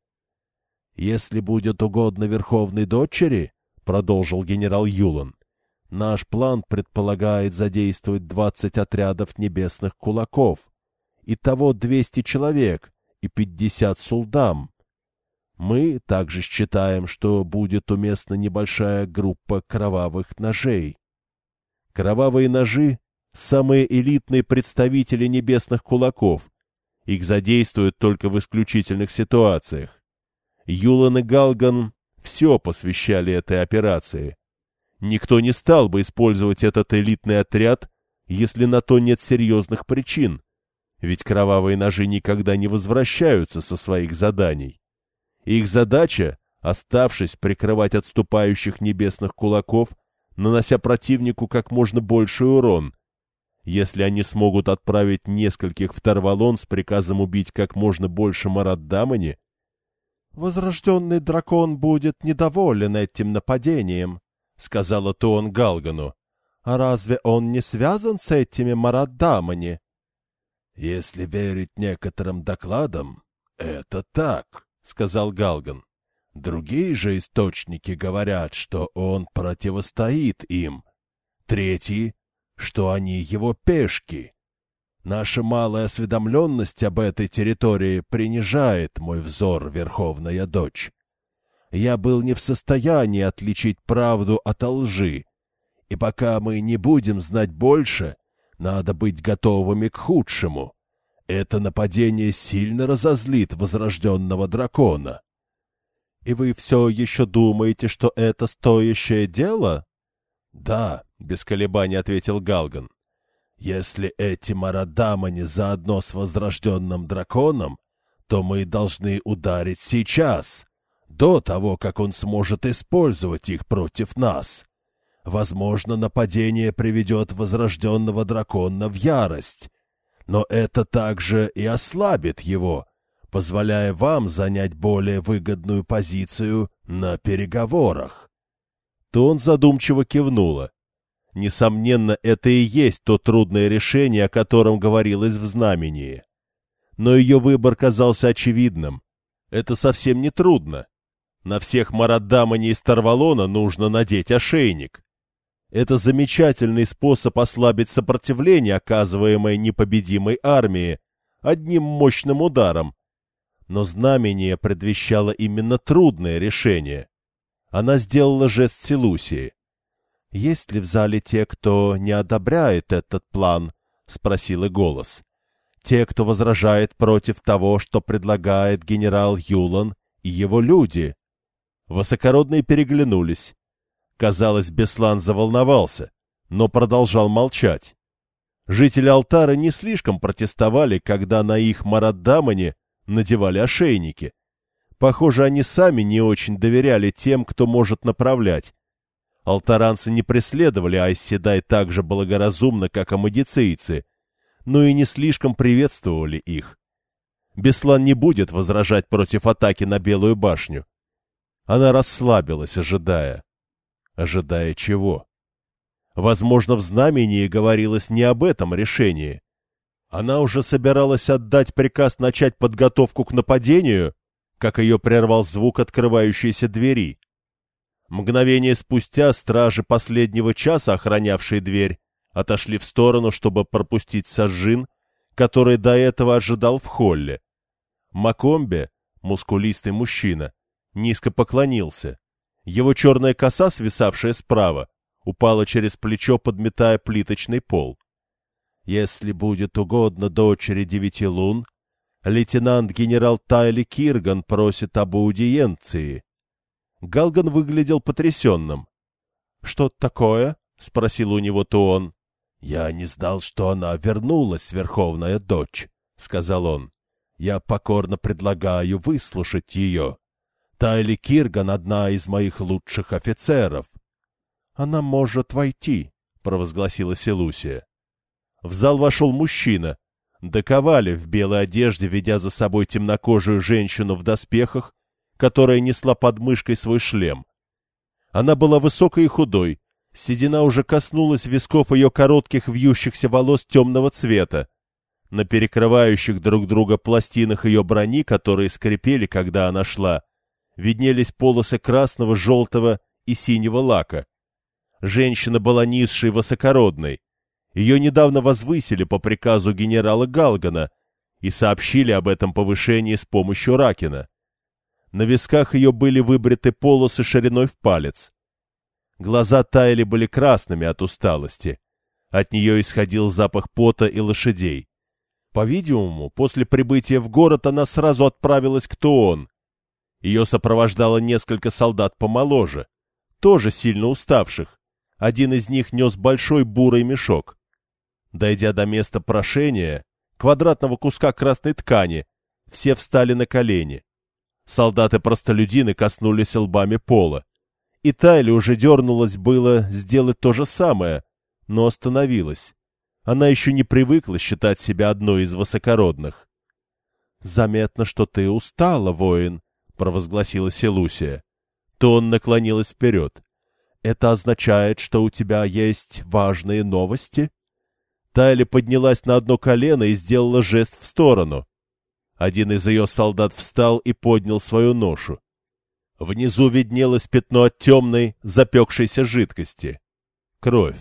Если будет угодно Верховной Дочери, — продолжил генерал Юлан, — наш план предполагает задействовать двадцать отрядов небесных кулаков, и того двести человек и пятьдесят сулдам. Мы также считаем, что будет уместна небольшая группа кровавых ножей. Кровавые ножи — самые элитные представители небесных кулаков. Их задействуют только в исключительных ситуациях. Юлан и Галган все посвящали этой операции. Никто не стал бы использовать этот элитный отряд, если на то нет серьезных причин, ведь кровавые ножи никогда не возвращаются со своих заданий. Их задача, оставшись прикрывать отступающих небесных кулаков, нанося противнику как можно больший урон. Если они смогут отправить нескольких в Тарвалон с приказом убить как можно больше Мараддамани, «Возрожденный дракон будет недоволен этим нападением», — сказала Туон Галгану. «А разве он не связан с этими Мараддамани?» «Если верить некоторым докладам, это так», — сказал Галган. «Другие же источники говорят, что он противостоит им. Третьи, что они его пешки. Наша малая осведомленность об этой территории принижает мой взор, Верховная Дочь. Я был не в состоянии отличить правду от лжи, и пока мы не будем знать больше, надо быть готовыми к худшему. Это нападение сильно разозлит возрожденного дракона. — И вы все еще думаете, что это стоящее дело? — Да, — без колебаний ответил Галган. Если эти Марадамани заодно с возрожденным драконом, то мы должны ударить сейчас, до того, как он сможет использовать их против нас. Возможно, нападение приведет возрожденного дракона в ярость, но это также и ослабит его, позволяя вам занять более выгодную позицию на переговорах. То он задумчиво кивнула. Несомненно, это и есть то трудное решение, о котором говорилось в знамении. Но ее выбор казался очевидным. Это совсем не трудно. На всех Марадамани из Тарвалона нужно надеть ошейник. Это замечательный способ ослабить сопротивление, оказываемое непобедимой армии, одним мощным ударом. Но знамение предвещало именно трудное решение. Она сделала жест Селусии. «Есть ли в зале те, кто не одобряет этот план?» — спросил и голос. «Те, кто возражает против того, что предлагает генерал Юлан и его люди?» Высокородные переглянулись. Казалось, Беслан заволновался, но продолжал молчать. Жители Алтара не слишком протестовали, когда на их Мараддамане надевали ошейники. Похоже, они сами не очень доверяли тем, кто может направлять, Алтаранцы не преследовали Айседай так же благоразумно, как амадицейцы, но и не слишком приветствовали их. Беслан не будет возражать против атаки на Белую башню. Она расслабилась, ожидая. Ожидая чего? Возможно, в знамении говорилось не об этом решении. Она уже собиралась отдать приказ начать подготовку к нападению, как ее прервал звук открывающейся двери. Мгновение спустя стражи последнего часа, охранявшие дверь, отошли в сторону, чтобы пропустить Сажин, который до этого ожидал в холле. Макомбе, мускулистый мужчина, низко поклонился. Его черная коса, свисавшая справа, упала через плечо, подметая плиточный пол. «Если будет угодно дочери девяти лун, лейтенант-генерал Тайли Кирган просит об аудиенции», Галган выглядел потрясенным. — Что такое? — спросил у него Туон. — Я не знал, что она вернулась, Верховная Дочь, — сказал он. — Я покорно предлагаю выслушать ее. Тайли Кирган — одна из моих лучших офицеров. — Она может войти, — провозгласила Селусия. В зал вошел мужчина. Доковали в белой одежде, ведя за собой темнокожую женщину в доспехах которая несла под мышкой свой шлем. Она была высокой и худой, седина уже коснулась висков ее коротких вьющихся волос темного цвета. На перекрывающих друг друга пластинах ее брони, которые скрипели, когда она шла, виднелись полосы красного, желтого и синего лака. Женщина была низшей высокородной. Ее недавно возвысили по приказу генерала Галгана и сообщили об этом повышении с помощью Ракина. На висках ее были выбриты полосы шириной в палец. Глаза Тайли были красными от усталости. От нее исходил запах пота и лошадей. По-видимому, после прибытия в город она сразу отправилась к Туон. Ее сопровождало несколько солдат помоложе, тоже сильно уставших. Один из них нес большой бурый мешок. Дойдя до места прошения, квадратного куска красной ткани, все встали на колени. Солдаты-простолюдины коснулись лбами пола. И Тайли уже дернулась было сделать то же самое, но остановилась. Она еще не привыкла считать себя одной из высокородных. — Заметно, что ты устала, воин, — провозгласила Селусия. То он наклонилась вперед. — Это означает, что у тебя есть важные новости? Тайли поднялась на одно колено и сделала жест в сторону. Один из ее солдат встал и поднял свою ношу. Внизу виднелось пятно от темной, запекшейся жидкости. Кровь.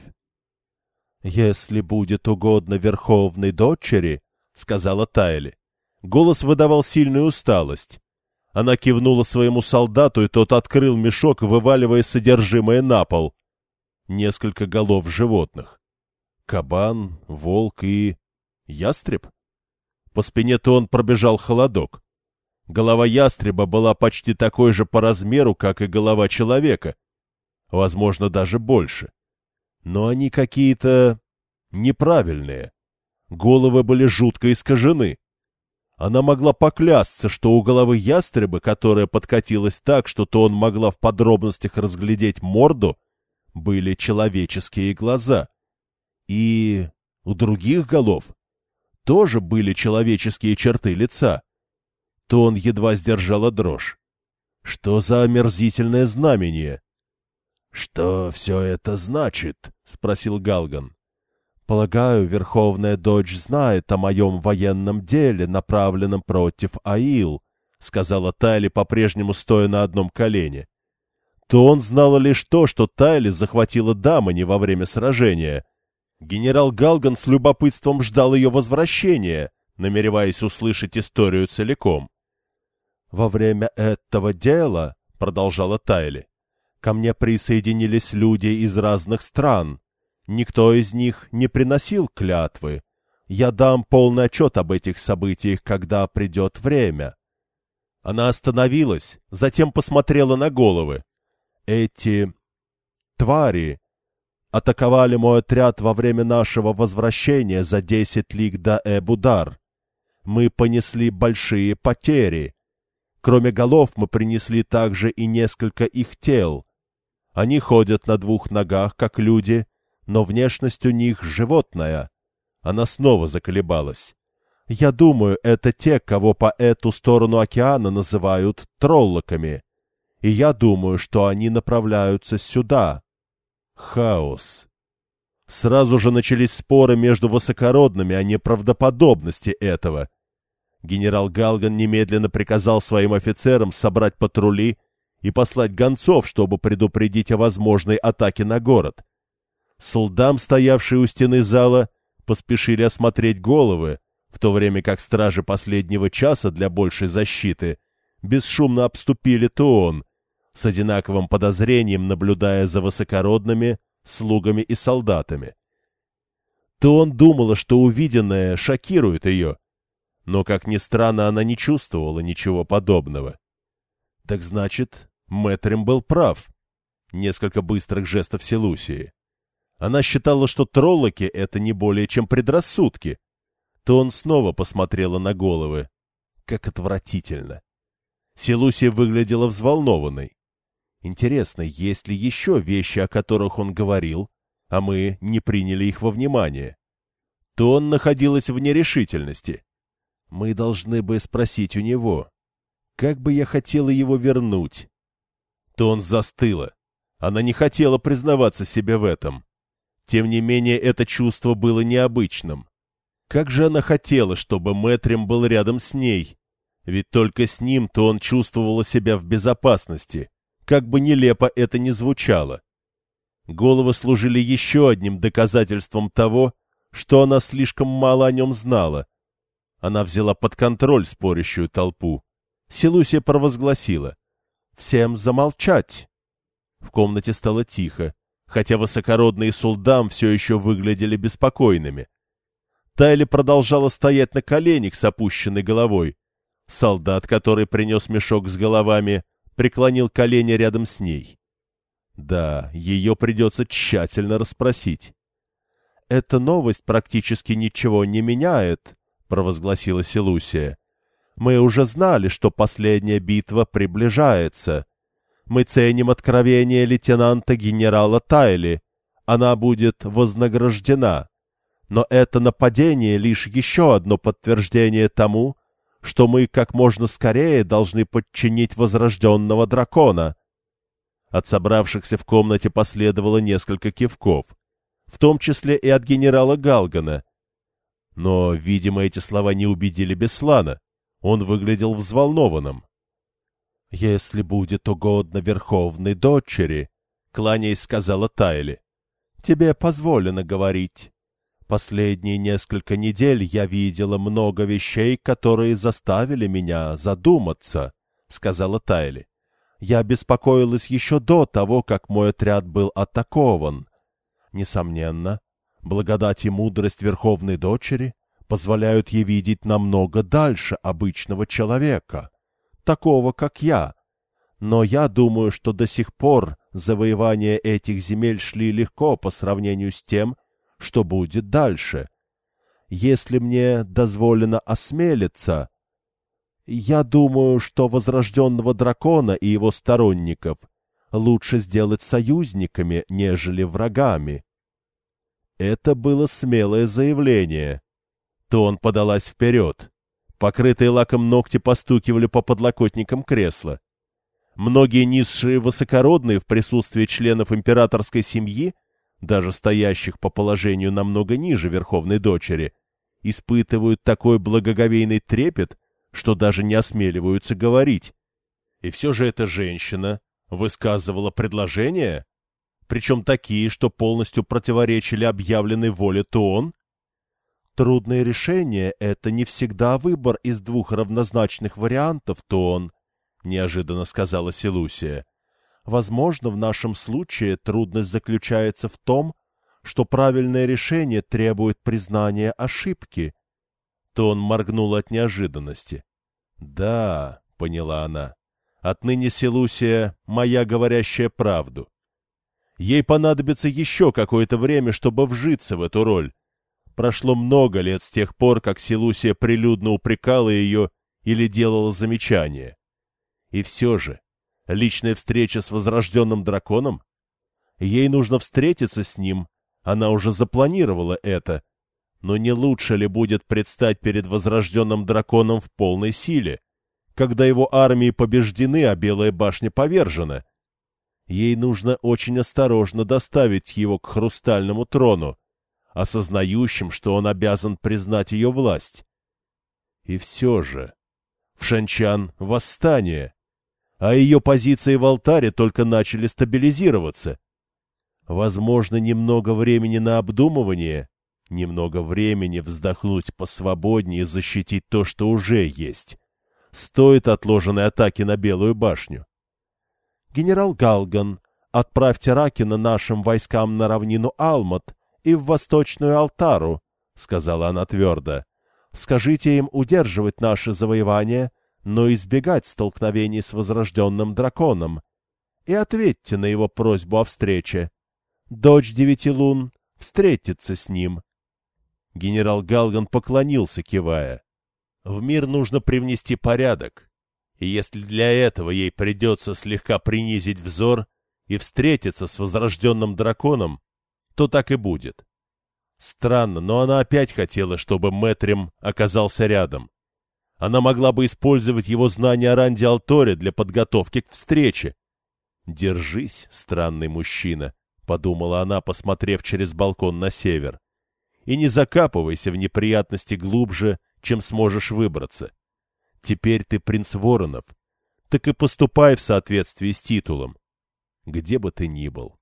«Если будет угодно верховной дочери», — сказала Тайли. Голос выдавал сильную усталость. Она кивнула своему солдату, и тот открыл мешок, вываливая содержимое на пол. Несколько голов животных. Кабан, волк и... ястреб? По спине Тон пробежал холодок. Голова ястреба была почти такой же по размеру, как и голова человека. Возможно, даже больше. — но они какие-то неправильные. Головы были жутко искажены. Она могла поклясться, что у головы ястреба, которая подкатилась так, что то он могла в подробностях разглядеть морду, были человеческие глаза. И у других голов тоже были человеческие черты лица. То он едва сдержала дрожь. Что за омерзительное знамение? «Что все это значит?» — спросил Галган. «Полагаю, Верховная Дочь знает о моем военном деле, направленном против Аил», — сказала Тайли, по-прежнему стоя на одном колене. То он знала лишь то, что Тайли захватила Дамани во время сражения. Генерал Галган с любопытством ждал ее возвращения, намереваясь услышать историю целиком. «Во время этого дела», — продолжала Тайли, Ко мне присоединились люди из разных стран. Никто из них не приносил клятвы. Я дам полный отчет об этих событиях, когда придет время. Она остановилась, затем посмотрела на головы. Эти твари атаковали мой отряд во время нашего возвращения за десять лиг до Эбудар. Мы понесли большие потери. Кроме голов мы принесли также и несколько их тел. Они ходят на двух ногах, как люди, но внешность у них животная. Она снова заколебалась. Я думаю, это те, кого по эту сторону океана называют троллоками. И я думаю, что они направляются сюда. Хаос. Сразу же начались споры между высокородными о неправдоподобности этого. Генерал Галган немедленно приказал своим офицерам собрать патрули и послать гонцов, чтобы предупредить о возможной атаке на город. Солдам, стоявшие у стены зала, поспешили осмотреть головы, в то время как стражи последнего часа для большей защиты бесшумно обступили Туон, с одинаковым подозрением наблюдая за высокородными, слугами и солдатами. Туон думала, что увиденное шокирует ее, но, как ни странно, она не чувствовала ничего подобного. Так значит, Мэтрим был прав. Несколько быстрых жестов Селусии. Она считала, что троллоки — это не более чем предрассудки. То он снова посмотрела на головы. Как отвратительно. Селусия выглядела взволнованной. Интересно, есть ли еще вещи, о которых он говорил, а мы не приняли их во внимание? То он находилась в нерешительности. Мы должны бы спросить у него. Как бы я хотела его вернуть? то он застыла. Она не хотела признаваться себе в этом. Тем не менее, это чувство было необычным. Как же она хотела, чтобы Мэтрим был рядом с ней. Ведь только с ним-то он чувствовал себя в безопасности, как бы нелепо это ни звучало. Головы служили еще одним доказательством того, что она слишком мало о нем знала. Она взяла под контроль спорящую толпу. Селусия провозгласила. «Всем замолчать!» В комнате стало тихо, хотя высокородные сулдам все еще выглядели беспокойными. Тайли продолжала стоять на коленях с опущенной головой. Солдат, который принес мешок с головами, преклонил колени рядом с ней. Да, ее придется тщательно расспросить. — Эта новость практически ничего не меняет, — провозгласила Селусия. — Мы уже знали, что последняя битва приближается. Мы ценим откровение лейтенанта-генерала Тайли. Она будет вознаграждена. Но это нападение лишь еще одно подтверждение тому, что мы как можно скорее должны подчинить возрожденного дракона. От собравшихся в комнате последовало несколько кивков, в том числе и от генерала Галгана. Но, видимо, эти слова не убедили Беслана. Он выглядел взволнованным. — Если будет угодно верховной дочери, — кланяясь сказала Тайли, — тебе позволено говорить. Последние несколько недель я видела много вещей, которые заставили меня задуматься, — сказала Тайли. Я беспокоилась еще до того, как мой отряд был атакован. Несомненно, благодать и мудрость Верховной Дочери позволяют ей видеть намного дальше обычного человека, такого, как я. Но я думаю, что до сих пор завоевания этих земель шли легко по сравнению с тем, что будет дальше. Если мне дозволено осмелиться, я думаю, что возрожденного дракона и его сторонников лучше сделать союзниками, нежели врагами. Это было смелое заявление. То он подалась вперед. Покрытые лаком ногти постукивали по подлокотникам кресла. Многие низшие высокородные в присутствии членов императорской семьи даже стоящих по положению намного ниже верховной дочери, испытывают такой благоговейный трепет, что даже не осмеливаются говорить. И все же эта женщина высказывала предложения, причем такие, что полностью противоречили объявленной воле Туон. Трудное решение — это не всегда выбор из двух равнозначных вариантов, Туон, — неожиданно сказала Селусия. Возможно, в нашем случае трудность заключается в том, что правильное решение требует признания ошибки. То он моргнул от неожиданности. «Да», — поняла она, — «отныне Селусия — моя говорящая правду. Ей понадобится еще какое-то время, чтобы вжиться в эту роль. Прошло много лет с тех пор, как Селусия прилюдно упрекала ее или делала замечания. И все же Личная встреча с возрожденным драконом? Ей нужно встретиться с ним, она уже запланировала это. Но не лучше ли будет предстать перед возрожденным драконом в полной силе, когда его армии побеждены, а Белая башня повержена? Ей нужно очень осторожно доставить его к хрустальному трону, осознающим, что он обязан признать ее власть. И все же... В Шанчан восстание а ее позиции в алтаре только начали стабилизироваться. Возможно, немного времени на обдумывание, немного времени вздохнуть посвободнее и защитить то, что уже есть. Стоит отложенной атаки на Белую башню. Генерал Галган, отправьте Ракина нашим войскам на равнину Алмат и в Восточную Алтару, — сказала она твердо. — Скажите им удерживать наши завоевания — но избегать столкновений с возрожденным драконом. И ответьте на его просьбу о встрече. Дочь девяти лун встретится с ним. Генерал Галган поклонился, кивая. В мир нужно привнести порядок, и если для этого ей придется слегка принизить взор и встретиться с возрожденным драконом, то так и будет. Странно, но она опять хотела, чтобы Мэтрем оказался рядом. Она могла бы использовать его знания о Ранде Алторе для подготовки к встрече. «Держись, странный мужчина», — подумала она, посмотрев через балкон на север. «И не закапывайся в неприятности глубже, чем сможешь выбраться. Теперь ты принц Воронов. Так и поступай в соответствии с титулом, где бы ты ни был.